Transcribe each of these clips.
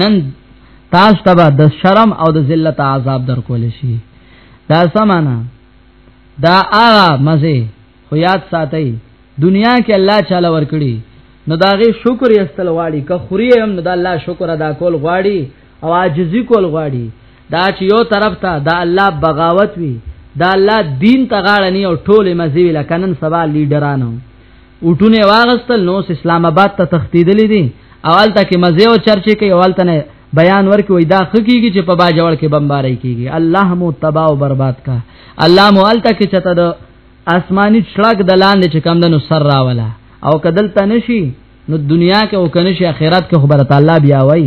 نن تاسو ته د شرم او د ذلت عذاب درکول شي دا سمانا دا هغه مزه خو یاد ساتي دنیا کې الله چاله ورکړي نو داغه شکر یې استل غواړي که خوري هم نو د الله شکر ادا کول غواړي او عاجزي کول غواړي دا چې یو طرف ته دا الله بغاوت وی دا الله دین ته غاړه نه او ټوله مزي وی لکه نن سبا لیډرانو وټونه واغستل نو اسلام آباد ته تختیدلې دي اول ته کې مزه او چرچه کوي اول ته بیان ورکي وای دا خکېږي چې په باجوړ کې بمباري کیږي الله مو تباہ او برباد کا الله مو ال ته کې چته د آسماني چړک د لاندې چې کم دنو سر راولا او کدل تنشي نو دنیا کې او کنه شي اخرت کې خبره تعالی بیا وای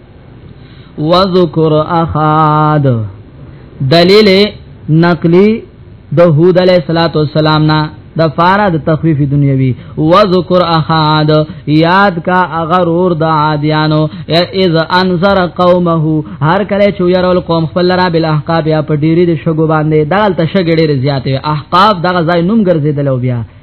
وذکر اخاد دلیل نقلی د هود علیه الصلاۃ والسلام نه د فارا د تخفیف دنیوي وذکر احد یاد کا اگر اور د عادیانو اذ انذر قومه هر کله چې يرول قوم خپل را بل احقاب یا په ډیری د شګو باندې دال ته شګړې زیاتې احقاب دغه ځای نوم ګرځیدل بیا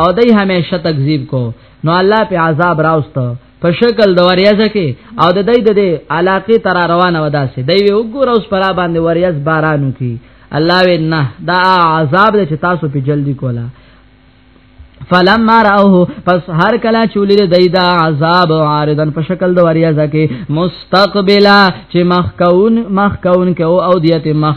او دای همیشه تکذیب کو نو الله په عذاب راوست په شکل د وریاز کې او د دې د علاقې تر روانه ودا سي دی وګور اوس پر باندې وریاز بارانو کې الله و نه دا عذاب چې تاسو په جلدی کولا فلما راوه پس هر کله چولې دایدا عذاب عارضن په شکل د وریاز کې مستقبلا چې مخکون مخکون کې او اودیت مخ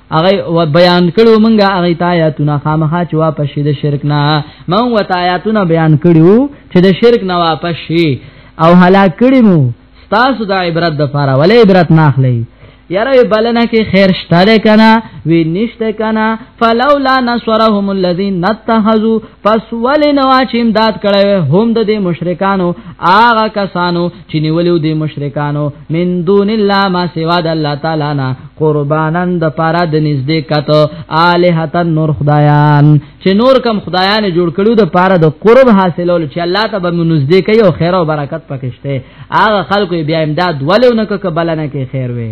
هغه و بیان کړو مونږه هغه آیاتونه خامخا چې واپس شي د شرک نه مونږ وت آیاتونه بیان کړو چې د شرک نه واپس شي او هلاک کړي مو تاسو د عبرت د فاره ولې عبرت نه اخلي یاره بلنه کې خیر شته کنه وی نشته کنه فلولا نصرهم الذين نتخذوا پس ولې نو چې امداد کړو هم د دې مشرکانو آغا کسانو چې نیولیو د مشرکانو من دون الله ما سوا د الله تعالی نه قربانن د پاره د نږدې کته الہتن نور خدایان چې نور کم خدایان جوړ کړو د پاره د قرب حاصلول چې الله ته به نږدې کوي او خیر او برکت پکشته هغه خلکو بیا امداد ولونه ک بلنه کې خیر وي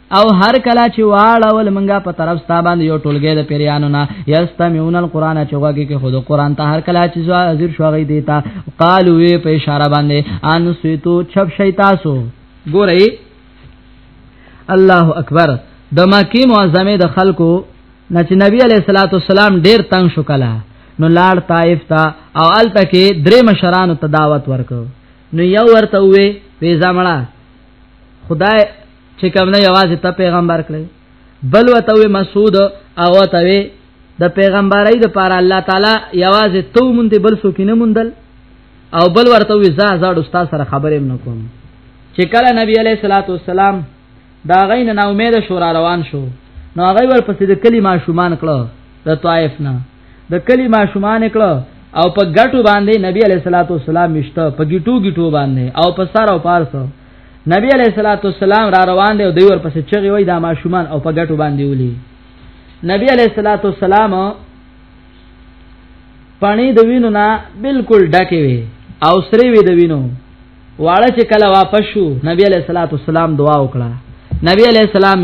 او هر کله چې واړول منګه په طرف ستا باندې یو ټولګه د پیرانو نه یستمعون القرآن چې وګه کې خود قرآن ته هر کله چې زو حاضر شو غي دیتا قالو وی په اشاره باندې ان سیتو چپ شي تاسو ګورئ الله اکبر د مکی معظمه د خلکو نه چې نبی علیہ الصلوۃ والسلام ډیر تنگ شو کله نو لاړ طائف ته او الته کې درې مشرانو ته دعوت ورکړ نو یو ورته وې وې زمړه خدای چې کوم نه یوازې ته پیغمبر کړې بل وته وي مسعود او وته وي د پیغمبرۍ د پاره الله تعالی یوازې تو مونږ دې بل څوک نه مونږ او بل ورته وي زه زړه استاد سره خبرې نه کوم چې کله نبی علیہ الصلوۃ والسلام دا غین نه امید شو را روان شو نو هغه ورپسې د کلی ماشومان کړه د طائف نه د کلی ماشومان کړه او په ګټو باندې نبی علیہ الصلوۃ والسلام مشته په ګټو ګټو باندې او په سر او پارس نبی علیہ الصلوۃ والسلام را روان دی او دوی ورپسې چغي وای دا ماشومان او په ګټو باندې ولي نبی علیہ الصلوۃ والسلام پانی د وینو نه بالکل ډکه وي او سری وي د وینو واړه چې کله واپس شو نبی علیہ الصلوۃ والسلام دعا وکړه نبی علیہ السلام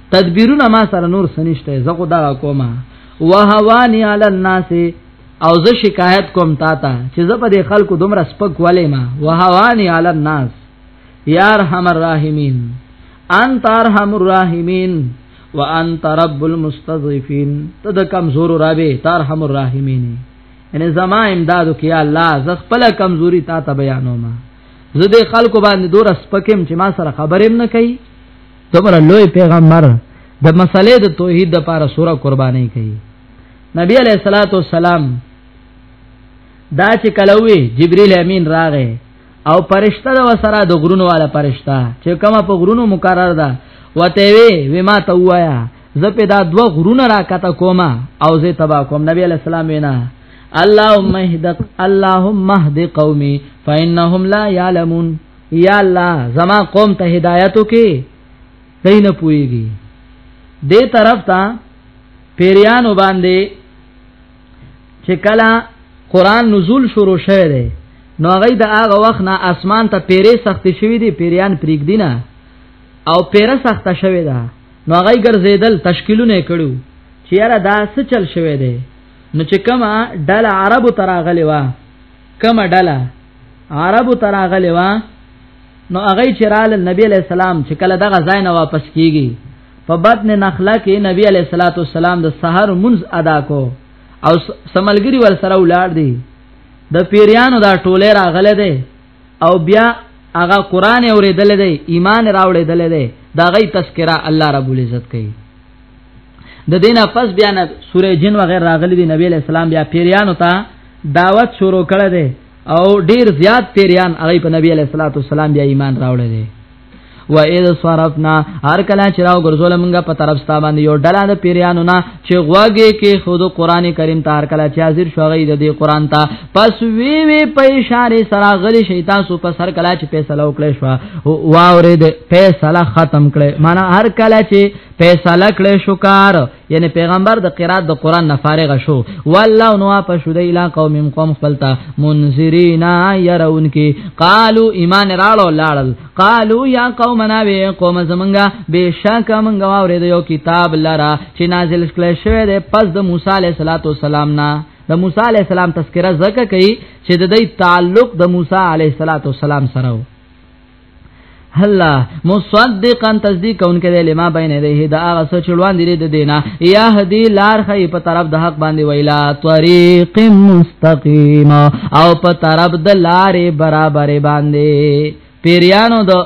تدبیرونه ما سره نور سنشته زه خو دا کومه وهوانی علی الناس او زه شکایت کوم تا ته چې زه په دې خلکو دومره سپک ولې ما وهوانی علی الناس یار حمر راهمین انت ارحم الراحمین وانت رب المستضعفین ته د کمزور رابه ترحم الراحمین ان زما امدادو کې الله ز خپل کمزوري تا ته بیانوم زه د خلکو باندې دور سپکم چې ما سره خبرې نه کوي دمر لوی پیغمبر د مسلې د توحید د پاره سوره قرباني کوي نبی علیہ الصلات والسلام دا چې کلوې جبرئیل امین راغې او پرشتہ د وسره د غرونو والا پرشتہ چې کما په غرونو مقرر ده وته وی وما ته وایا زه په دا دوه غرونه راکته کومه او زه تبا کوم نبی علیہ السلام وینا اللهم اهدق اللهم اهد قومي فانهم لا يعلمون یا الله زما قوم ته هدایتو کې دین پويږي دې طرف ته پیریانو باندې چې کله قران نزول شروع شوه دی نو هغه د هغه وخت نه اسمان ته پیری سخت شوی دی پیریان پریګ دینه او پیره سخت شوی ده نو هغه ګرځیدل تشکیلونه کړو چې یاره دا څه چل شوی دی نو چې کما ډله عربو تراغلی و کومه ډله عربو تراغلی وا نو هغه چې رال نبی علیہ السلام چې کله دغه ځای نه واپس کیږي په بطن نخله کې نبی علیہ الصلوۃ والسلام د سحر منز ادا کو او سملګری ور سره ولار دی د پیریانو دا ټوله راغله ده او بیا هغه قران اوریدل دی ایمان راوړیدل دی دا غي تذکرہ الله رب العزت کوي د دینه پس بیا نه سورې جن وغیر راغلي دي نبی اسلام بیا پیریانو ته دعوت شروع کړه دي او ډیر زیات پیریان هغه په نبی علیہ الصلوۃ والسلام بیا ایمان راوړل دي و اذ صرفنا هر کله چې راو ګرځول مونږه په طرف ستا باندې یو ډله د پیریانو نه چې غواګي کې خود قران کریم ته هر کله چې حاضر شوغی د دې قران ته پس وی وی په اشاره سره غلی شي تاسو په سر کلا چې فیصله وکړې شو واورې د فیصله ختم کړي معنی هر کلا چې فیصله کړې شو کار یعنی پیغمبر د قرات د قران نه فارغ شو والله نو په شو د اله قوم قوم خپلتا منذرینا يرون کی قالو ایمان راړو لاړل قالو یا قومنا وی قوم زمنګا بشک منګا واورې د یو کتاب لرا چې نازل کړي شوی د پس د موسی علیه السلام نه د موسی علی السلام تذکرہ زکه کوي چې د دې تعلق د موسی علی السلام سره و هلا مصدقا تصدیق کونکې دی لما بین یده دا هغه څه چې وړاندې دی د دینه یا هدی لار خې په طرف د حق باندې ویلا طریق مستقیم او په طرف د لارې برابرې باندې پیریانو د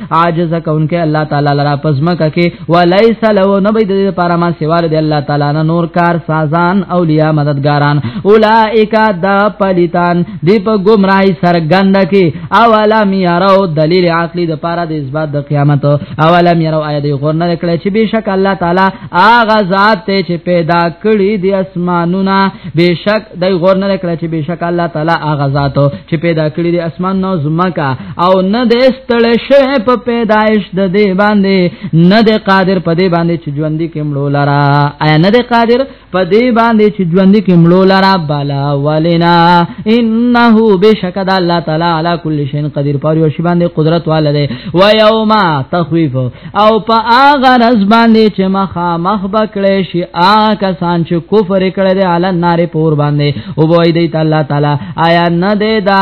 عاجز کونکي الله تعالی لرا پزمکه کې وليس له نبي د لپاره ما سوال دی الله تعالی نه نور کار سازان اولیاء مددګاران اولائک دا پلیتان دی په گمراهي سرګند کې اولا میارو دلیل عقلی د لپاره د اثبات د قیامت اولا میارو آیت غور نه کړی چې بشک الله تعالی اغه ذات ته چې پیدا کړی دی اسمانونه بشک د غور نه کړی چې بشک الله تعالی اغه ذات چې پیدا کړی دی اسمان نو زمکا او نه د استړ شوه په پیدایش د دې باندې نه د قادر په دې باندې چې ژوند کې مړو لرا ایا نه د قادر په دې باندې چې ژوند کې مړو لرا بالا ولنا انه بشکد الله تعالی علی کل شین قدیر پر یو شی باندې قدرت والده و یوم تخویف او په هغه رز باندې چې مخا مخ بکړې شي آ کسان چې کفر کړي دي علی نار پور باندې او وای دی تعالی تعالی آیا نه دی دا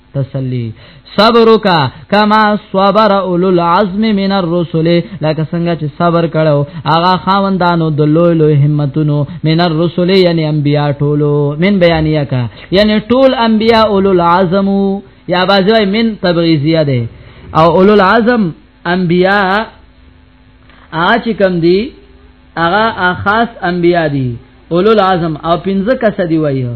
تسلی صبر وکا کما صبر اولو العزم من الرسل لکه څنګه چې صبر کړو هغه خاوندانو د لوی لوی همتونو من الرسل یعنی انبیا ټولو من بیانیه کا یعنی ټول انبیا اولو العزم یا بازوی من تبعیزیه ده او اولو العزم انبیا اچ کم دی هغه خاص انبیا دي اولو العزم او پنځه کس دی وایو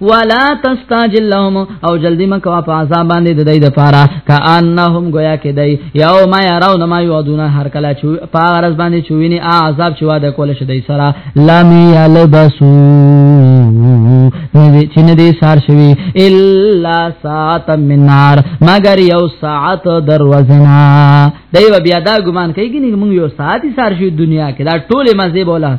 ولا تستاجل لهم او جلدی مکوا په عذاب باندې د دې د پاره کانهم گویا کې دی یوم يرون ما یودون هر کله چې په غرض باندې چوینه عذاب چې واده کول شي دی سره لم یلبسو ندی چې ندی سار شوی الا ساعت من نار مگر یو ساعت دروازنا دی بیا دا ګمان کوي چې موږ یو ساعت سار شو دنیا کې دا ټوله مزه بوله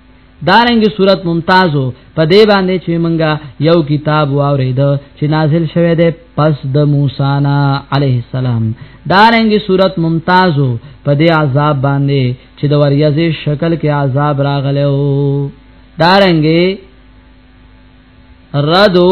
دارنګ صورت ممتازو په دې باندې چې مونږه یو کتاب واورید چې نازل شوه دی پس د موسی نا علیه السلام دارنګ صورت ممتازو په دې عذاب باندې چې د وریځې شکل کې عذاب راغلو دارنګ ردو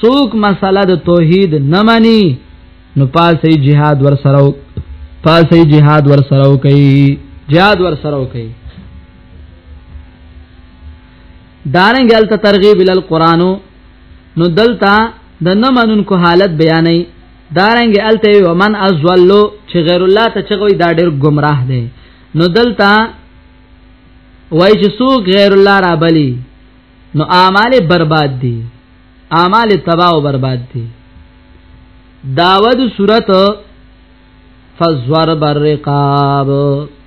سوک مسله د توحید نه مانی نو پاسې jihad ور سره پاسې jihad ور سره کوي jihad ور سره کوي دارنګ الته ترغیب ال قران نو دلتا د نه منون کو حالت بیانې دارنګ الته ومن ازلو چې غیر الله ته چغوي دا ډېر گمراه دی نو دلتا وای چې سوک غیر الله را بلی نو اعمال برباد دي اعمال تباہ او برباد دي داود صورت فزورب الرقاب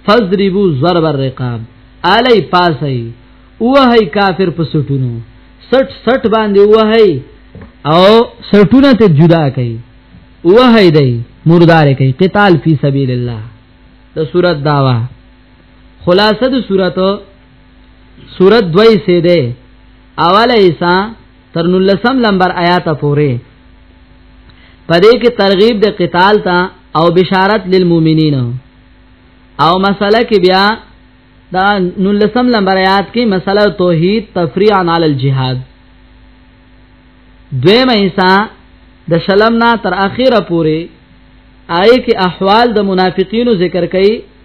فضربوا ضرب الرقاب علی پاسي وهي کافر په سټونو سټ سټ باندې وهي او سټونه ته جدا کوي وهي دی مردار کوي قتال فی سبیل الله د صورت داوا خلاصه د صورت سورت دوی سه ده اوله ایسا تر نلسم لمبر آیات پوره پدې کې ترغیب د قتال ته او بشارت للمؤمنین او مسله کې بیا دا نلسم لمبر آیات کې مسله توحید تفریع عن الجهاد دویم ایسا د شلم نه تر اخیره پورې آی کې احوال د منافقینو ذکر کړي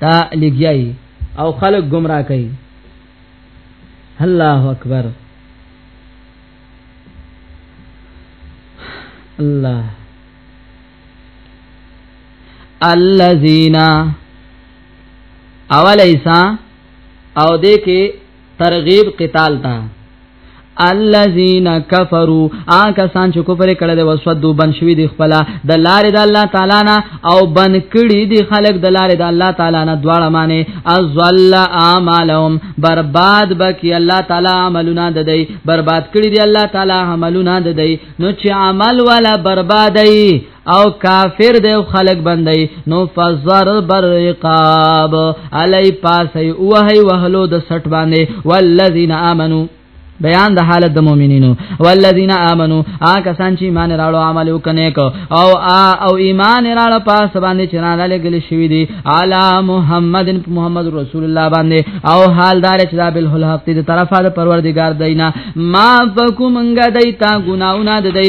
تا لګیای او خلق گمراه کوي الله اکبر الله الذين اول ایسا او دې کې ترغیب قتال تا الذين كفروا آکه سان چې کفر کړه د وسودو بن شوی دی خپل د لارې د الله تعالی نه او بن کړي دی خلق د لارې د الله تعالی نه دواړه معنی ازل اعمالهم برباد بکی الله تعالی عملونه د دی برباد کړي دی الله تعالی عملونه د دی نو چې عمل ولا بربادای او کافر دی خلق بندي نو فزر بر رقاب علی پاسي وه وهلو د سټ باندې والذین امنو بیان د حالت د مؤمنینو والذین آمنو آ کسان چې ایمان راړو عمل وکنه کو او آ او ایمان راړو پاس باندې چې نه لګل شوی دی علی محمد محمد رسول الله باندې او حال دار چې دا بالحق دې طرفه د پروردگار دینا ما فکم انګه دیتا ګناونه د دی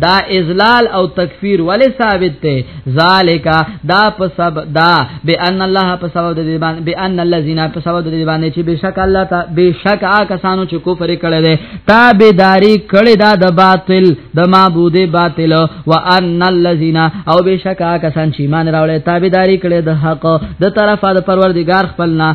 دا ازلال او تکفیر ولی ثابت ته ذالک دا په سبب دا بان الله په سبب د دې باندې بان الذين په سبب د دې باندې چې بشک الله ته بشک آ کسانو چې کفر کړي دي تابعداري کړي دا د باطل د معبود باطل و ان الذين او بشک آ کسان چې ایمان راوړي تابعداري کړي د حق د طرفه د پروردگار خپلنا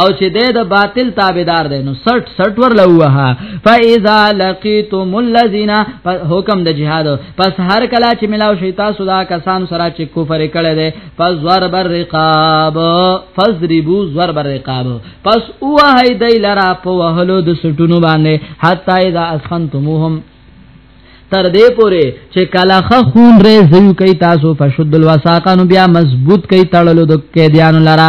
او چې د د باطل تابعدار دی نو 60 60 ور لوه فاذا لقيتم الذين حکم د جهاد پس هر کله چې ملاو شي تاسو دا کسان سره چې کفر کړي دي پس زور بر رقاب فذربو زور بر رقاب پس اوه دی لرا په وهلو د سټونو باندې حتا اذا اسخنتموهم تر دې پوره چې کله خون رې زیو کوي تاسو فشد الوساقانو بیا مضبوط کوي تړلو د قیدیانو لرا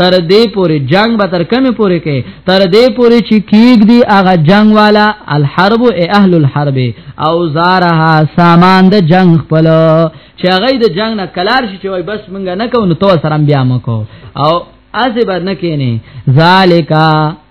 تر دې پورې جنگ به تر کمه پورې کې تر دې پورې چې کیګ دی هغه جنگ والا الحرب او اهل الحرب او زارها سامان د جنگ خپل چې هغه د جنگ نه کلار شي چې وای بس مونږ نه کوو نو تو سره بیا مکو او ازبر نه کینی ذالکا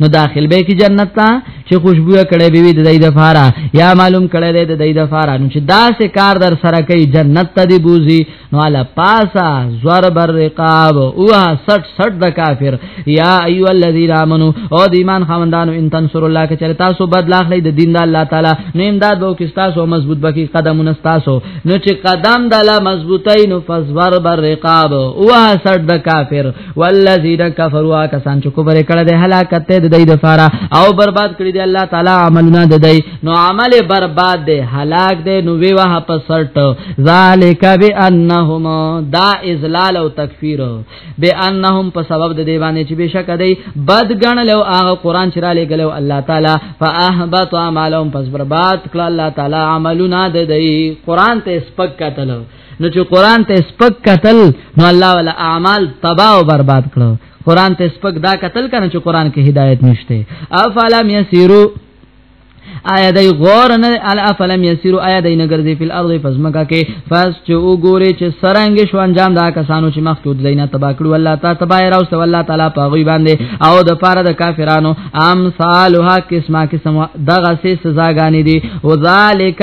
نو داخل به کی جنت ته چې خوشبو کړي به وي د دې د فارا یا معلوم کړي د دې د فارا نو چې دا سه کار در سره کوي جنت ته دی بوزي نو علا پاسا زور بر رقاب او 60 60 د کافر یا ایو الذین امنو او د ایمان خوندانو ان تنصر الله که چرتا سو بدل اخلي د دین د الله تعالی نو امداد وو کې تاسو مضبوط بکی قدمونه تاسو نو چې قدم د الله مضبوطی نو فزور بر رقاب او 60 د کافر والذین کفروا کسان چې کوبره کړه د هلاکت ته د دې لپاره او برباد کړی دی الله تعالی عملونه د دې نو عمل برباد دی هلاک دی نو وی وه په سرټ ذالک بانهم دا ازلال او تکفیر بانهم په سبب د دې باندې چې بشک دی بد غنل او هغه قران چې را لګلو الله تعالی فاحبط اعمالهم پس برباد کړه الله تعالی عملونه د دې قران ته سپک کتل نو چې قران ته سپک قتل نو الله ولا اعمال تباہ او برباد کړو قران ته سپک دا قتل کنه چې قران کې هدایت نشته افلم یسیرو آیا دای غور نه ال افلم یسیرو آیا دای نه ګرځي په الارض فزمکا کې فاس چې وګوري چې سرنګ شو انجام دا کسانو چې مخکود زینا تبا کړو الله تعالی تبا راوست الله تعالی په غوی باندې او د پاره د کافرانو امثالها قسمه قسم دغه سه سزاګانی دي وذالک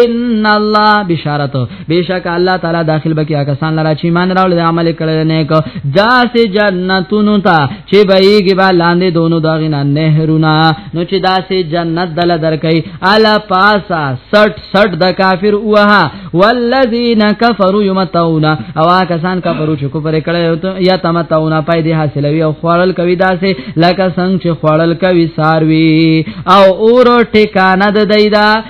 ان الله بشارت بشک الله تعالی داخل بکی کسان لرا چې مان راول د عمل کړه نه کو داس جنتونو تا چې بهږي با لاندې دونو داغه نه نهرونا نو چې داس جنت دل درکې الا پاسا 60 60 د کافر اوها والذین کفروا یمتون او کسان کفرو چې کو پر کړه یا تمتون پای دی حاصلوي او خوړل کوي داسې لکه څنګه چې خوړل کوي ساروي او اور ټکانه د دیدا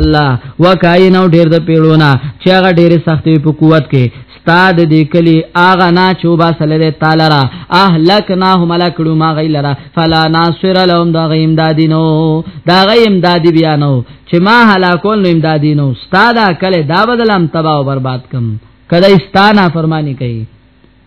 الله وکاین او ډیر د پیړونه چې هغه ډیر سختې په قوت کې استاد دې کلی اغه نا چوبا سره تعالی را اهلک نا هم لکړو ما غیلرا فلا ناصر لهم دا غیم دادینو دا غیم دادی بیانو چې ما هلاکول نو امدادینو استاد کله دا بدلم تباہ او برباد کم کله استانا فرمانی کوي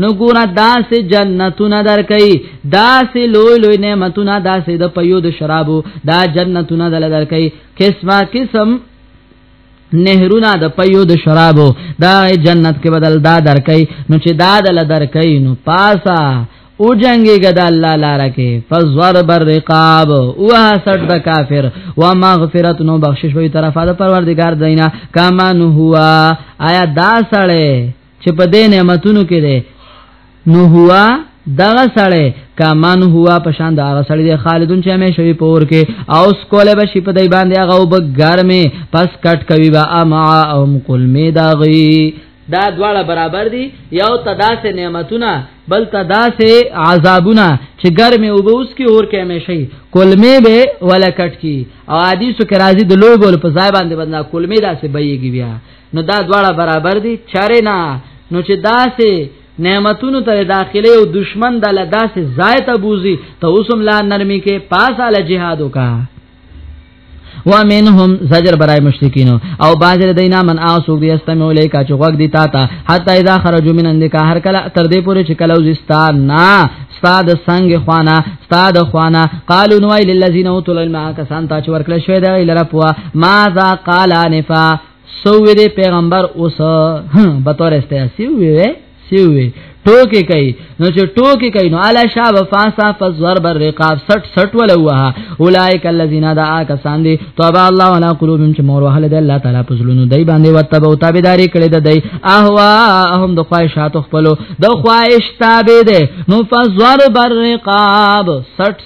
نو ګور داسې جنتونه درکې داسې لوی لوی نعمتونه داسې د پيو د شرابو دا جنتونه دل درکې قسمه قسم نهرونه د پيو د شرابو دا جنت کې بدل دا درکې نو چې دا دل درکې نو پاسا او جنگی گد اللہ لارا کے فزور بر رقاب اوہ سٹ دا کافر و مغفرت نو بخشش وی طرفا دا پروردگار دینا کمن ہوا آیا دا سڑے چې په دې نعمتونو کې ده نو هوا دغه سړی کمن هوا پشان دا هغه سړی دی خالدون چې همیشه وي پور کې او سکوله به شي په دای باندې هغه وب ګرمه پس کټ کوي با اما ام کل می داغي دا دواړه برابر دي یو تداسه نعمتونه بل تداسه عذابونه چې ګرمه او بوس کې اور کې همیشي کلمې به ولا کټ کی او حدیث کې راځي د لوی بول په ځای باندې بندا کلمې داسې بېږي بیا نو دا دواړه برابر دي چاره نه نو چې داسې نعمتونو ته داخله او دشمن د لداسې ځای ته بوزي ته اوسم لا نرمي کې پاس علی جهاد وکا ومنهم زجر برای مشرکین او باز دینا من اسو دی استمو الیکا چوغ دی تا تا حتا اذا خرجوا من عندك هر کله تر دې پورې چې کلو زستان نا استاد څنګ خوانه استاد خوانه قالو نو للذین اوتل الماء کسان تا چې ورکل شوی دی لره پوا ماذا قال انفا سو وی دی پیغمبر اوس به تور استه سی وی سی وی ټوکی کوي نو چې ټوکی کوي نو الا شاب فاسا فزور بر رقاب 60 60 ولا وها اولائک الذین دا کسان دي توبا الله ولا قلوبهم چې مور وهله د الله تعالی په زلونو دای باندې وتبو تابعداري کړي د دای اهوا هم د خواهشات خپلو د خواهش تابع دي نو فزور بر رقاب 60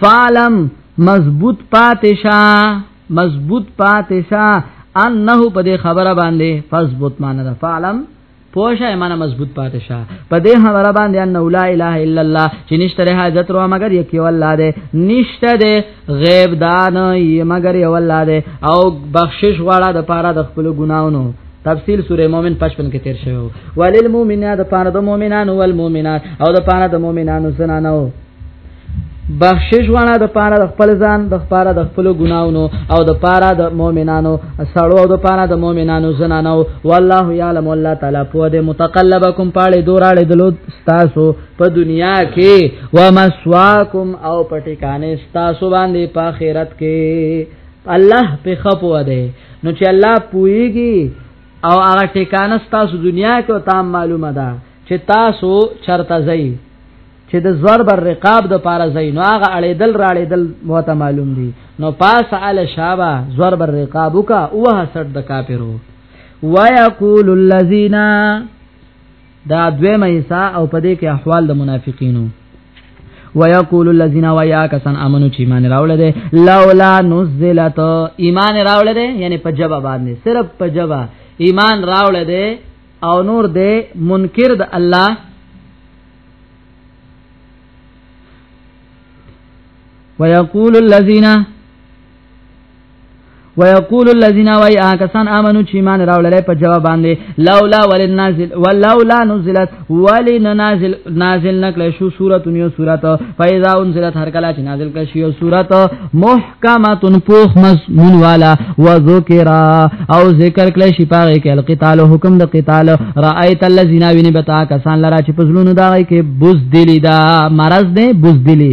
فالم مضبوط پاتشا مضبوط پاتشا انه په دې خبره باندې فضبط معنی ده فالم پوشه ایمانه مضبوط پاتې شه په دې خبره باندې ان لا اله الا الله چې نشته حاجت رو مگر یکی والله دې نشته دې غیب دان یې مگر یو الله دې او بخشش غواړه د پاره د خپل ګناونو تفصیل سوره مومن 55 کې تیر شوی ولل مومنات د پاره د مومنانو ول مومنات او د پاره د مومنانو زنانو بخشش وانا د پاره د خپل ځان د پاره د خپل ګناونو او د پاره د مؤمنانو سړو او د پاره د مؤمنانو زنانو والله یعلم الله تعالی په دې متقلبکم پاړې دوراړې دلو تاسو په دنیا کې و مسواکم او پټکانې تاسو باندې په آخرت کې الله په خپو ده نو چې الله پويږي او هغه ټکانه تاسو دنیا کې او تام معلومه ده چې تاسو چرته ځئ چې د زور بر رقاب د پاره ځئ نو هغه اړېدل راړېدل موته معلوم دي نو پاس علی شابه زور بر رقاب وکا اوه سټ د کافرو ويقول الذين دا دویمه حصہ او په دې کې احوال د منافقینو ويقول الذين ويا كسان امنو چې ایمان راوړل دي لولا نزلت ایمان راوړل دي یعنی په جواب باندې صرف په جواب ایمان راوړل دي او نور دې منکر د الله ويقول الذين ويقول الذين وای کسان امنو چې ایمان راولل په جواب باندې لولا ولنازل ولولا نزلت ولنازل نازل نکله شو سوره یو سوره فاذا انزلت هر کله چې نازل کړي شو سوره محکمه پوخ مضمون والا وذکر او ذکر کړي شي پاره کې القتال حکم د قتال رايت الذين ویني بتا کسان لرا چې پزلون دا کې بوز دلی دا مرض دې بوز دلی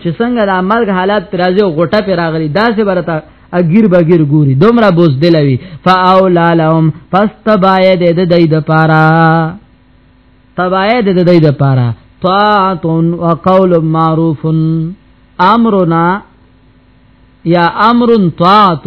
چې څنګه د مرګ حالات پر راځي او غټه پر راغلي داسې برته اگیر بگیر ګوري دومره بوز دلوي فاولا لهم فاستبايه د د دې د پارا تبايه د دې د پارا طاعت او قول معروف امرنا یا امر طاعت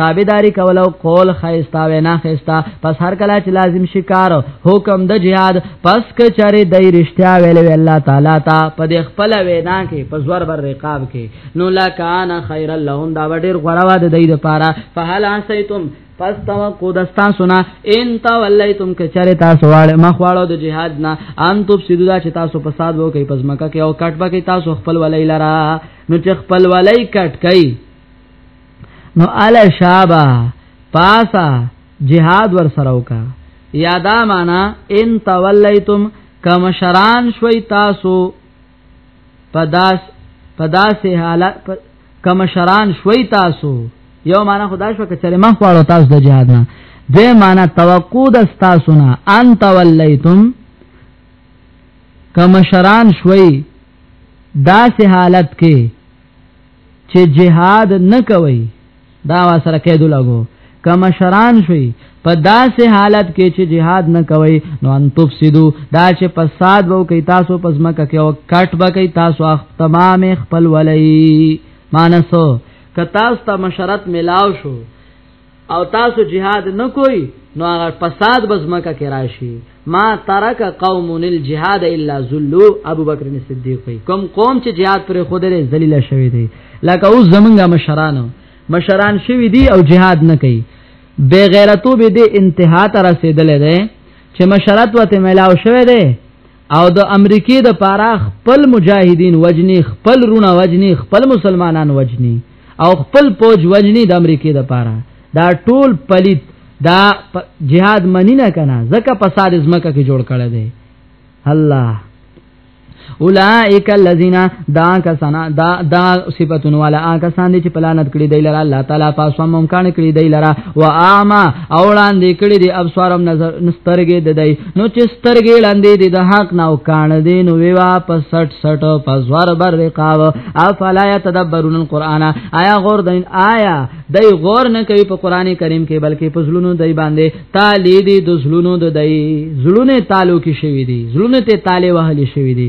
تابعداري کول او قول خيستا وینا خيستا پس هر کله چې لازم شکار حکم د جهاد پس کچره د رښتیا ویل وی الله تعالی تا په د خپل وینا کې په زور بر رقاب کې نو لکان خیر لهم دا ډیر غوړوا د دې لپاره فهل اسیتم پس توقع دستا سنا ان تولیتم که چره تاسو واړ مخواړو د جهاد نه ان تو سیدا چې تاسو فساد وکي پس مکه کې او کټ بکې تاسو خپل ولای لرا نو چې خپل ولای کټ کای نو ال شابه پاسا جهاد ور سره وکا یادا معنا ان تولیتم کم شران شوي تاسو پداس پداسه حالت کم شران شوي تاسو یو معنا خدا شو کچره ما خواړو تاسو د جهاد نه دې معنا توقع د تاسو نه ان تولیتم کم شران شوي داسې حالت کې چې جهاد نه کوي دا سره کېدو لګو کما شران شوي په داسې حالت کې چې jihad نه کوي نو ان تفسدو دا چې فساد وو کوي تاسو پس مکه کې او کټ به کوي تاسو اخ تمام خپل ولي مانسو کتا ستا مشرت ملاو شو او تاسو جهاد نه کوئ نو هغه فساد بزمکه کې راشي ما ترک قوم الجهاد الا ذلوا ابو بکر صدیق وی کوم قوم چې جهاد پر خود لري ذلیل شوی دی لکه اوس زمونږه مشران مشران شوی دی او جهاد نه کوي بے غیرتو به دې انتها ته رسیدلې ده چې مشرت وته ملاو شوی دی او د امریکای د پاره خپل مجاهدین وجنی خپل رونه وجنی خپل مسلمانان وجنی او خپل پوج وجنی د امریکای د پاره دا ټول پلیت دا جهاد منی نه کنه زکه فساد زمکه کې جوړ کړی دی الله اولائک الذین دا کسانا دا دا صفاتون والا آکسان دي چې پلانت کړی دی لره الله تعالی پاسو ممکن کړی دی لره و اعما اوړان دي کړی دی ابصارم نظر نسترګې د دی نو چې سترګې لاندې دي د حق نو کان دي نو وی واپس سټ سټ پزوار بر رقاب افلا يتدبرون القرآن آیا غور دین آیا دای غور نه کوي په قران کریم کې بلکې په زلونو دای باندې تالی دي د زلونو د دای زلونه تعلق شوی دي زلونه ته تالی وهل شوی دي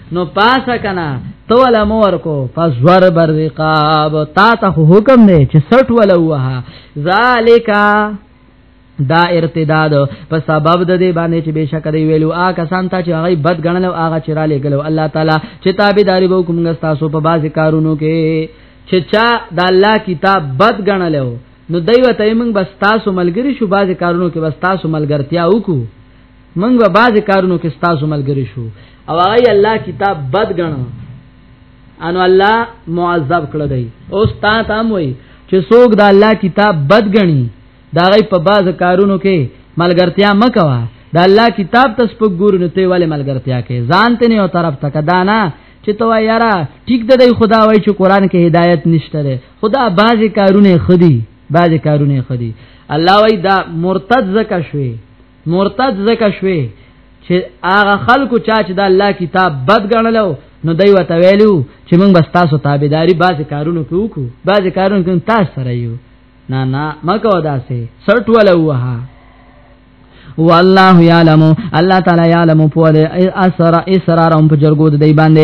نو پاسا کنا تو ولا مور کو فزور بر رقاب تا ته حکم دی چې سټ ولا وها ذالیکا دا ارتداد په سبب د دې باندې چې بشک دی ویلو آ کسان ته چې هغه بد غنل او هغه چې را لګلو الله تعالی چې تابعداري به کوم تاسو په بازي کارونو کې چې چا د الله کتاب بد غنلو نو دوی ته موږ بس تاسو ملګری شو بازي کارونو کې بس تاسو ملګرتیا وکړو منګ به بعضی کارونو کې ستاسو ملګری شو او هغه الله کتاب بد غنو انو الله معذب کړ دی اوس تا تام وای چې څوک د الله کتاب بد غني دا غي په بعض کارونو کې ملګرتیا مکوا د الله کتاب تس په ګور نه ته والے ملګرتیا کې ځان ته نه یو طرف تک دانا چې تو یارا ټیک د دی خدا وای چې قران کې هدایت نشته ده خدا بعضی کارونه خدي بعضی کارونه خدي الله وای دا مرتد زکه شوی مرتد زکه شوی چې هغه خلکو چا چې د الله کتاب بد ګڼلو نو دوی وته ویلو چې موږ بس تاسو تابعداري باز کارونو کې وکړو باز کارونو کې تاسو سره یو نه نه مکو داسې سرټ ولا وها والله یعلم الله تعالی یعلم په اسرار اسرارهم په جرګو د دی باندې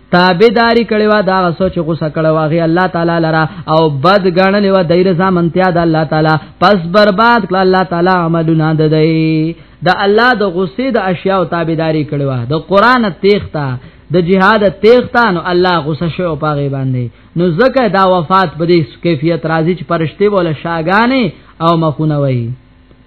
تابعداري کړي وا دا سوچ غوسه کړي واغي الله تعالی لرا او بد غنل وا دیر زمنتیا د الله تعالی پس برباد کړه الله تعالی عملونه د دی د الله د غصې د اشیاء تابعداري کړي وا د قران تیختا د جهاد تیختا نو الله غصه شو پاغي باندې نو زکه دا وفات په دې کیفیت راځي چې پرشته بوله شاګانې او مخونه وایي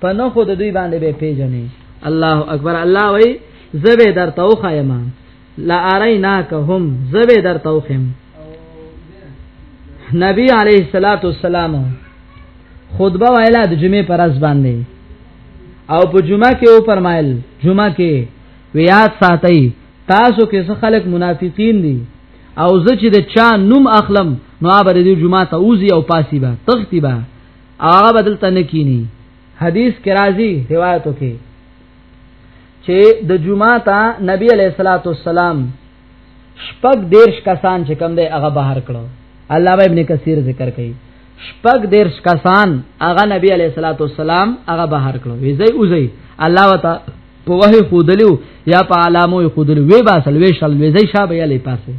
په نه خو د دوی باندې به پیژنې الله اکبر الله وای زبه در توخه یما لا اریناکهم زبه در توخم نبی علیه الصلاۃ والسلام خطبه ویلا د جمعې پر ورځ باندې او په جمعه کې او فرمایل جمعه کې ویات ساتي تاسو کې څه خلک منافقین دي او زه چې د چا نوم اخلم نو ابر دې جمعه ته اوزي او پاسي با تختی با هغه بدل تنکینی حدیث کې راځي روایتو کې چې د جمعه ته نبی علیہ الصلوۃ والسلام شپږ دیرش کسان چې کم دی هغه بهر کړو علامه ابن کثیر ذکر کوي شپږ دیرش کسان هغه نبی علیہ الصلوۃ والسلام هغه بهر کړو وی زئی او زئی الله وتا په وه خودلو یا په علامو خودلو وی باسل وی شل وی زئی شابه یلی پاسه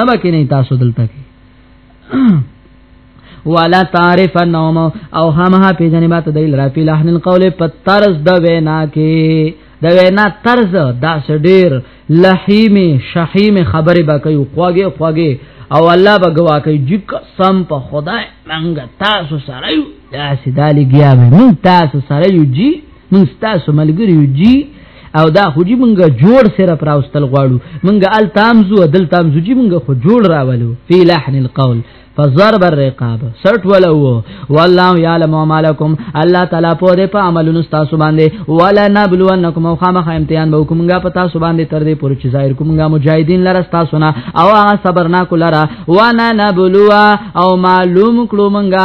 نمکه نه تاسو دلته کې ولا تعرف النوم او همها په جنبات د را په لحن القول په طرز د وینا کې د وینا طرز دا سډیر لحیم شحیم خبره به کوي خواږه خواږه او الله به گوا کوي چې قسم په خدای منګه تاسو سره یو دا سیدالی گیا مې تاسو سره یو جی من ستاسو ملګری یو جی او دا خو جی مونږه جوړ سره پراوستل غواړو مونږه ال تامزو دل تامزو جی مونږه خو جوړ راولو فی لحن القول فضرب الرقاب سرت ولو والله يعلم ما لكم الله تعالی په دې په عملونو تاسو باندې ولا نبلونکم او خامخ امتحان به کومګه په تاسو باندې تر دې پورې چې ظاهر کومګه مجاهدین لره تاسو نه او هغه صبرناک لره وانا نبلوا او معلوم کړو مونږه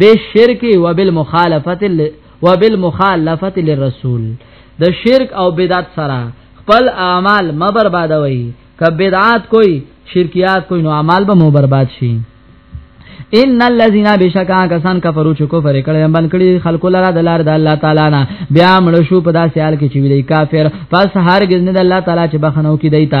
بالشرک وبالمخالفه وبالمخالفه للرسول د شرک او بدعت سره خپل اعمال ما بربادوي ک بدعات کوئی شرکیات کوئی نو اعمال به مو برباد شي ان الذين بشکا کسان کفرو چې کفر کړي بن کړي خلق لرا د لار د الله تعالی نه بیا مړ شو په داسې حال کې چې ویلي کافر پس هرګز نه د الله تعالی چې بخنو کې دیتا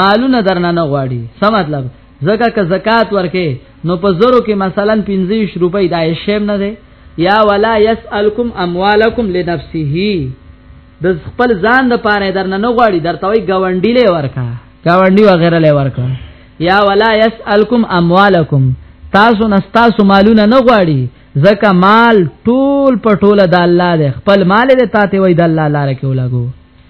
مالونه درنه نه غواړي څه مطلب زکه که زکات ورکې نو په زرو کې مثلا 25 روپۍ دا شیم نه دی یا ولا یسالکم اموالکم لنفسه د خپل ځان د پاره درنه نه غواړي درته وي گاونډي له ورکا گاونډي وغیرہ له ورکا یا ولا یسالکم اموالکم تاسو نستاسو مالونه نه غواړي زکه مال ټول پټوله د الله دی خپل مال دې تاته وای د الله لپاره کې ولاګو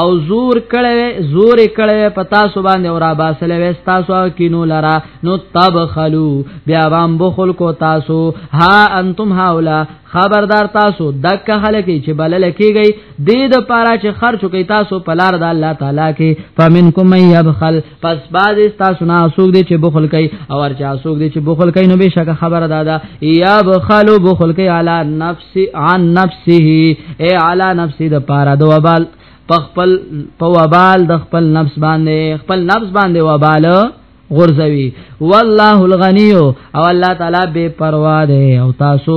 او زور کړي زور کړي پتا سو باندې اور اباسل وې تاسو کینو لرا نو تب خلو بیا وام بخل کو تاسو ها انتم هاولا خبردار تاسو دک خلک چې بلل کیږي د دې لپاره چې خرچ کوي تاسو په لار د الله تعالی کې فمنکم من يبخل پس باز تاسو نه اسوک دي چې بخل کوي او ارچا اسوک دي چې بخل کوي نو بشک خبره دادا یا بخلو بخل کوي علی نفس عن نفسه ای علی نفسه د پاره د وبال پخپل په وبال د خپل نفس باندې خپل نفس باندې وبال غرزوي والله الغنی او الله تعالی بے پروا دی او تاسو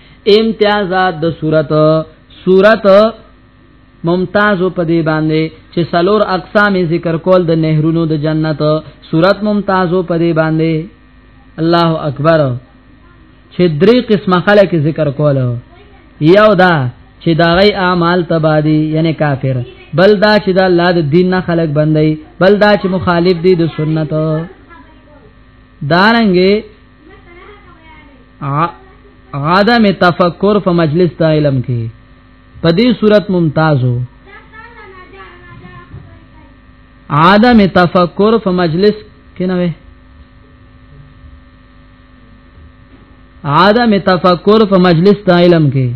امتیازات د صورت صورت ممتاز په دی باندې چې سلور اقسام ذکر کول د نهرونو د جنت صورت ممتاز په دی باندې الله اکبر چې درې قسمه خلک ذکر کول یو دا چې دا غي اعمال تبادی یعنی کافر بل دا چې دا الله د دین نه خلق بندي بل دا چې مخالف دي د سنت دارنګي عدم تفکر په مجلس د علم کې په دې صورت ممتازو عدم تفکر په مجلس کې نه وي عدم تفکر په مجلس د علم کې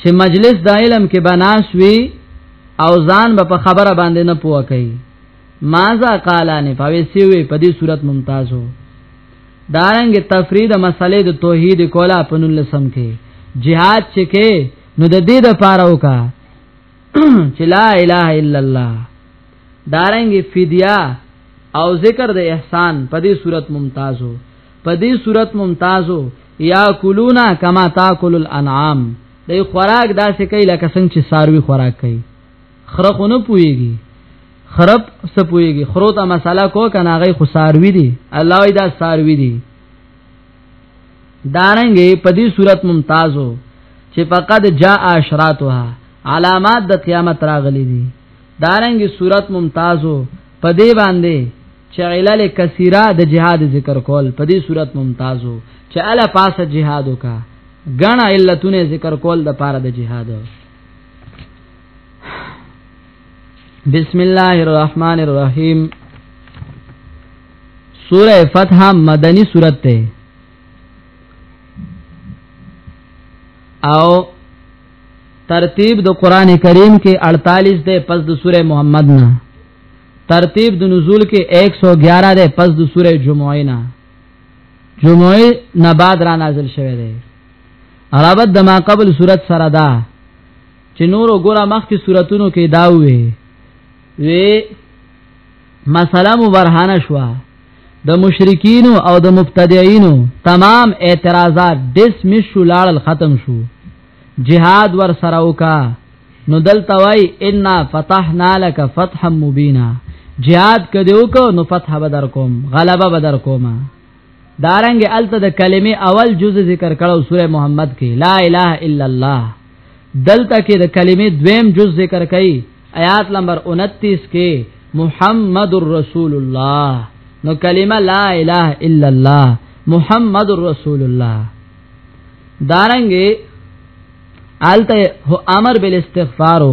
چې مجلس د علم کې بناس وي او ځان به په خبره باندې نه پوه کوي ماذا قالان پاوې سیوی په دې صورت ممتازو دارنګ تفرید مسلې د توحید کولا په نن لسم کې jihad چې کې نو د دې د پاره وکا چې لا اله الا الله دارنګ فدیا او ذکر د احسان په دې صورت ممتازو په دې صورت ممتازو یا کلونا کما تاکل الانعام دې خوراک داسې کوي لکه څنګه چې ساروی خوراک کوي خره خو نه پويږي خراب سپويږي خرو ته مساله کو کنه غي خو ساروي دي الله وي دا ساروي دي دارنګي په دې صورت ممتازو چې فقد جاء اشراتها علامات د قیامت راغلي دي دارنګي صورت ممتازو په دې باندې چې علل کثیره د جهاد ذکر کول په دې صورت ممتازو چې الا پاسه جهاد وکا غنا علتونه ذکر کول د پاره د جهاد بسم الله الرحمن الرحیم سوره فتح مدنی سورته ده او ترتیب د قران کریم کې 48 ده پس د سوره محمد نه ترتیب د نزول کې 111 ده پس د سوره جمعه نه جمعه نه بعد را نازل شوه ده عربت د ما قبل صورت سره دا چې نور وګوره مخکې صورتونو کې دا وې وې مسله مبرهانه شوه د مشرکین او د مبتدعين تمام اعتراضات ډسمس شو لاړل ختم شو جهاد ور سره وکا نو دلته وای ان فتحنا لك فتحا مبینا جهاد کدیو کو نو فتح بدر کوم غلبه بدر کومه دارنګ الته د کلمې اول جز ذکر کړو سوره محمد کې لا اله الا الله دلته کې د کلمې دویم جز ذکر کړي آیات نمبر 29 کې محمد رسول الله نو کلمه لا اله الا الله محمد رسول الله دارنګ الته امر بالاستغفارو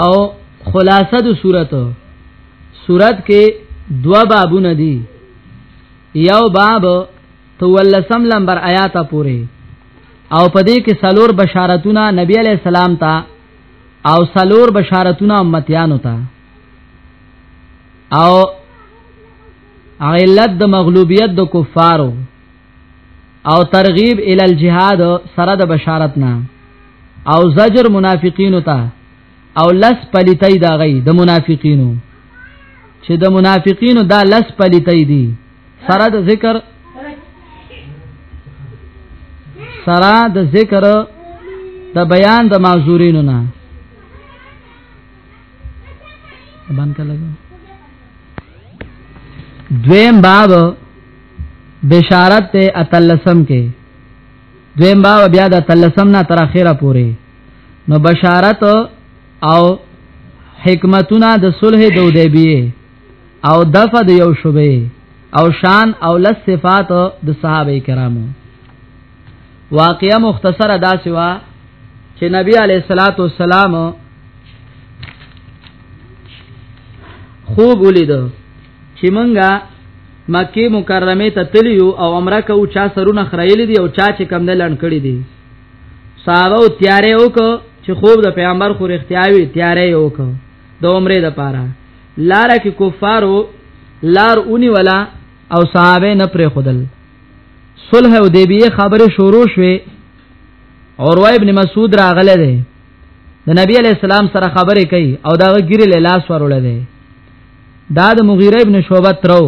او خلاصه د صورت صورت کې دوا بابونه دي یو باب تولسم لمبر آیات پورې او پدې کې سلور بشارتونه نبی علی السلام ته او سلور بشارتونه امتیانو ته او علت د مغلوبیت د کفارو او ترغیب ال الجهاد سره د بشارت نه او زجر منافقینو ته او لس پلیتای دا غي د منافقینو چې د منافقینو دا لس پلیتای دي سره د ذکر سره د ذکر د بیان د معذورینو نه باندې کله دویم باب بشارت اتلسم کې دویم باب بیا د تلسم نه تر اخره پوري نو بشارت او حکمتونه د صلح د حدیبیه او دفع د یو شوبه او شان او لس صفات د صحابه کرامو واقعا مختصره دا سوا چې نبی علیہ الصلات والسلام خوب ولید چې مونږه مکه مکرمه ته تلیو او عمره کو چا سرونه خړایلی دي او چا چې کم نه لړن کړی دي صحابه او تیارې وک چې خوب د پیغمبر خو اختیاوي تیارې وک د عمره د پاره لار کې کفارو لار اونی ولا او صحابه نه پر خودل صلح او دیبیه خبره شروع شوه اوروه ابن مسعود راغله ده د نبی علی السلام سره خبرې کوي او داغه ګیره لاس ورول ده دا د مغیره ابن شعبه ترو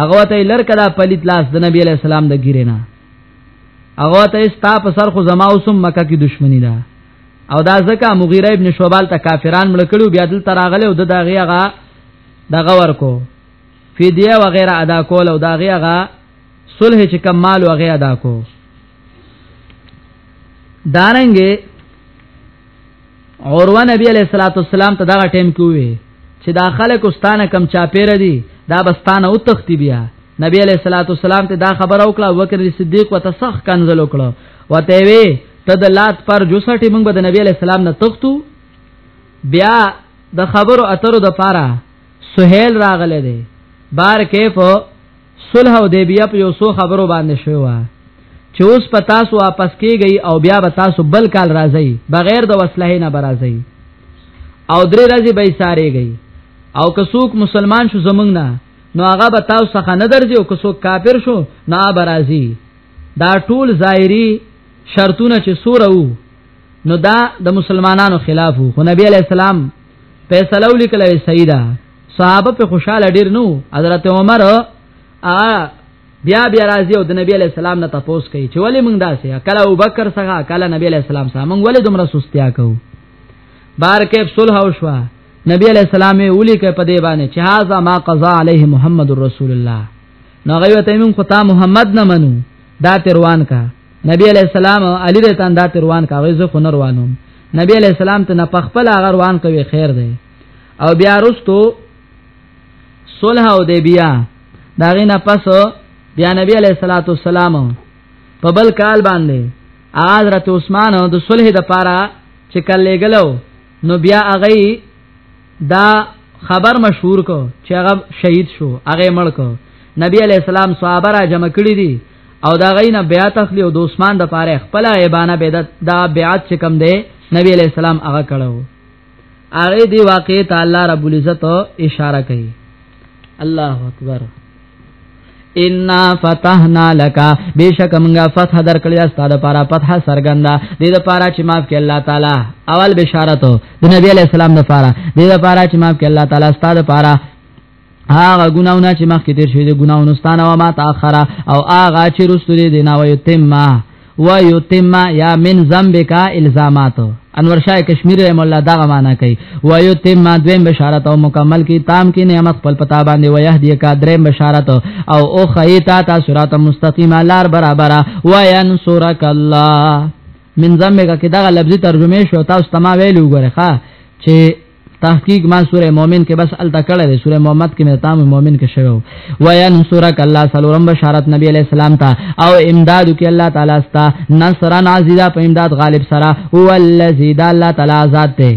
هغه ته لر کدا پلیت لاس د نبی علی السلام د ګیرینا هغه ته ستا په سر خو زما اوسم مکه کې دښمنی ده او دا ځکه مغیره ابن شعبال ته کافران مړ کړو بیا دل تراغله او د داغه هغه دغه ورکو فدیه و غیره ادا کول او داغه هغه صلح چې کمال و غیره ادا کو دارنګه اوروه نبی علیہ الصلوۃ والسلام ته دا ټیم کوی چې دا خلک واستانه کم چا پیر دي دا بستانه او تختی بیا نبی علیہ الصلوۃ والسلام ته دا خبر او کړه وکړ صدیق وته صح کنزل وکړه وته وی ته د لات پر جوسټی موږ د نبی علیہ السلام نه تختو بیا د خبرو اترو د پاره سہیل راغله دی بار کیف صلح او دیبیه په یو څو خبرو باندې شوی و چې اوس په تاسو واپس کیږي او بیا به تاسو بل کال راځي بغیر د وسلې نه برازي او درې ورځې به یې ساريږي او که څوک مسلمان شو زمنګ نه نو هغه به تاسو څخه نه درځي او که څوک کافر شو نو هغه برازي دا ټول ظاهري شرطونه چې سوره وو نو دا د مسلمانانو خلاف وو خو نبی علی السلام فیصله ولیکله سیدا صحابه په خوشاله ډیر نو حضرت عمر ا بیا بیا راځي او د نبی علی السلام نه تاسو کوي چې ولی موږ داسې کله ابوبکر څنګه کله نبی علی السلام سره موږ ولی دومره سستیا کوو بار کې صلح او شوا نبی علی السلام ولي کې په دی باندې چې هاذا ما قضا علیه محمد رسول الله نو غیو ته موږ خطا محمد نه منو دا تروان کا نبی علی السلام علی رته دا تروان کا غیزه خنروانو نبی علی السلام ته نه پخپل غروان کوي خیر دی او بیا رستو صلح او دی بیا دا غینه پس بیا نبی علیہ الصلوۃ والسلام په بل کال باندې حضرت عثمان د صلح د پاره چې کله ګلو نو بیا هغه دا خبر مشهور کو چې هغه شهید شو هغه مړ کو نبی علیہ السلام صحابه را جمع کړی دي او دا غینه بیا تخلی او د عثمان د پاره خپل ایبانه بدعت دا بیعت چې کم دی نبی علیہ السلام هغه کړو هغه دی واقع ته الله رب العزت اشاره کوي الله اکبر ان فتحنا لك بشک موږ فتح درکړی استاد لپاره فتح سرګندا د دې لپاره چې معاف کې الله تعالی اول بشارت د نبی علی السلام لپاره د دې لپاره چې معاف کې الله تعالی استاد لپاره هغه ګناونه چې مخکې تیر شوی دی ګناونه ستانه و ما تاخر او هغه چې رسول دی نه وي تمه و یتم یا من ذنبک الزامات انور شاه کشمیر رحم الله دا معنا کوي و یتم دویم بشارت او مکمل کی تام کی نعمت خپل پتا باندې و یهدی کا دریم بشارت او او خیتا تا صراط مستقیم لار برابر و ینصرک الله من ذنبک کدا لفظي ترجمه شو تاسو تما ویلو غره ښا چې تحقیق ما سوره مؤمن کې بس ال تکړه دی سوره محمد کې مې تام مؤمن کې شوو ویا نصرک الله سلام بشارت نبی علیہ السلام ته او امداد کې الله تعالی ستا نصر عزیزا په امداد غالب سره هو الذی د الله تعالی ذات ته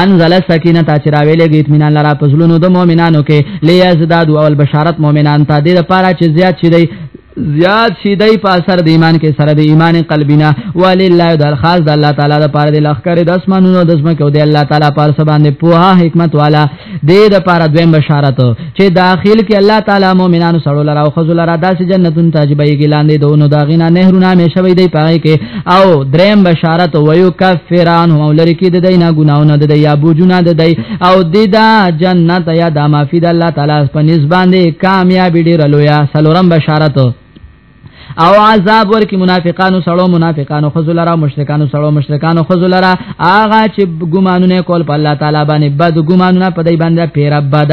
انزل السکینه تا چراویلې گیت مینان لرا پزلونو د مؤمنانو کې لیازداد او البشارت مؤمنان ته د لپاره چې زیات شي زیاد شي دای په اثر د ایمان کې سره د ایمان قلبینا ولله د خاص د الله تعالی د پاره د لخر د اسمانونو د زمکه او د الله تعالی پر سبا باندې پوها حکمت والا د د پاره دویم بشارت چې داخل کې الله تعالی مؤمنانو سره لرا او خذل را داسې جنتون تاج به ګلاندې دونو داغینا نهرونه مې شوي دی پای کې او دریم بشارت ویو کفران هم لری کی د دینا ګناونه د یا بوجونه د دی او د دا جنت یا د مافی د الله تعالی په نسبت باندې کامیابی ډیر لویا سلورم بشارت او عذاب ورکی منافقانو سړو منافقانو خذل را مشرکانو سړو مشرکانو خذل را اغه چې ګمانونه کول په الله تعالی باندې بد ګمانونه په دای باندې پیرا بد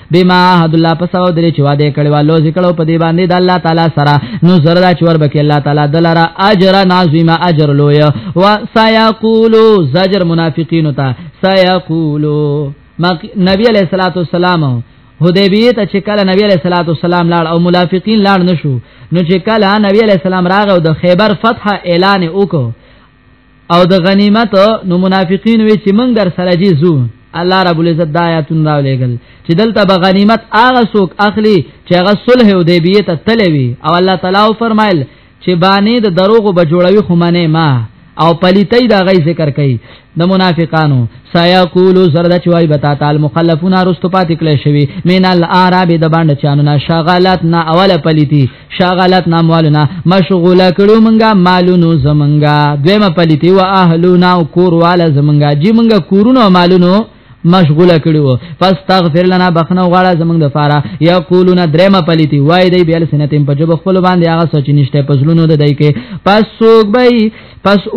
بما عهد الله پس او درې چې وعده کړو لو ذکر په دې باندې د الله تعالی سره نو زردا چې ور بکې الله تعالی دلرا اجر نازم اجر لوی و سيقولو زجر منافقین ته سيقولو نبی علیہ الصلوۃ والسلام حدیبیه ته چې کله نبی علیہ الصلوۃ والسلام لاړ او منافقین لاړ نشو نو چې کله نبی علیہ السلام راغ او د خیبر فتح اعلان وکړ او د غنیمت نو منافقین وی چې موږ در سره جی زو الله رب العزت د آیاتونو دا لګل چې دلته به غنیمت هغه څوک اخلي چې هغه صلح او دی بیت تلوي او الله تعالی فرمایل چې باندې د دروغ به جوړوي خو منه ما او پلیتای دا غي ذکر کوي د منافقانو سيقولو زرد چوي بتا تعال مخلفون رستو پات کله شوی مینال اعراب د باندې چانو نا شغالات نا اوله پلیتی شغلت ناموالنا مشغوله کړو مونږه مالونو زمونږه دویمه پلیتی و اهلونا او کور والا زمونږه جی مونږه کورونو مالونو مشغوله کړو فاستغفر لنا بخنه غواړه زمونږ د فاره یقولون درما پلیتی وای دی بیل سنتیم په جوب خپل باندې هغه سوچ نشته پزلونو د دای کې پس سوګ بای پس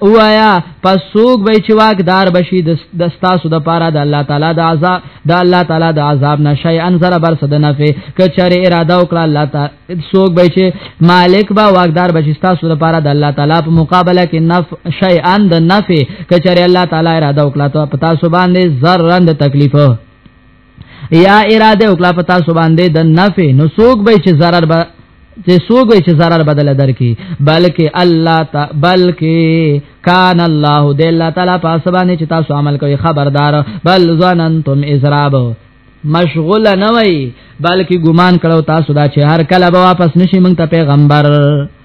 اوایا پس سوق به چې واقدار بشي د ستاسو د پاره د الله تعالی د عذاب د الله تعالی د عذاب نشي ان زره بر صد نفع کچره اراده وکړه الله تعالی سوق به چې مالک با واقدار بشي ستاسو د پاره د الله تعالی په مقابله کې نفع شي ان د نفع کچره الله تعالی اراده وکړه ته پتا سو باندې زر رند تکلیف یا اراده وکړه پتا سو باندې د نفع نو سوق به چې zarar به چې سوق به چې zarar بدل درکې بلکې الله تا بلکې کان الله دې الله تعالی پاس باندې چې تاسو عمل کوي خبردار بل ظننتم ازراب مشغول نه وای بلکې ګمان کړو تاسو دا چې هر کله به واپس نشي مونږ ته پیغمبر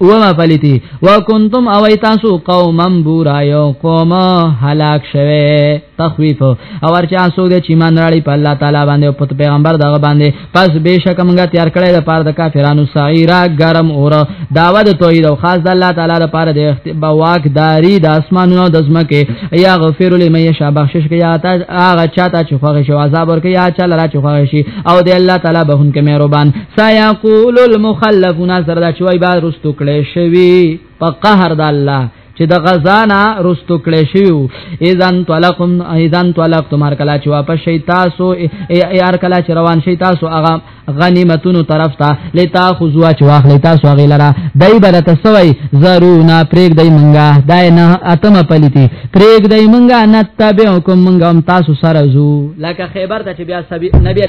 وما فلتی وکنتم او تاسو قوما بورا یو قوم هلاک شوه تخویف او ورچا سو د چی مان راړي په الله تعالی باندې او په پیغمبر دغه باندې پس بهشک مونږه تیار کړی د پاره د کافرانو سعیرا گرم اور داوا د توحید او خاص د الله تعالی د پاره د اختباواک داری د اسمانونو د زمکه یا غفر لمن یشا بخشش کی یا تا هغه چاته چې خوښ شو عذاب ورکه یا چا لرا چې خوښ شي او د الله تعالی بهون کې مهربان سيقول المخلفون سره دا چوي بعد رستو کړي شوی په قهر د الله چې د غزانا رستو کړي شو اذن طلقم اذن طلقتم هر کلا چې واپس شي تاسو هر کلا چې روان شي تاسو هغه غنیمتونو طرف ته لتا خذوا چې واخلې تاسو هغه لرا دای بل تسوي زرونا پرېګ دای منګه دای نه اتم پلیتی پرېګ دای منګه نتبعکم منګه تاسو سره زو لکه خیبر ته چې بیا سبي نبی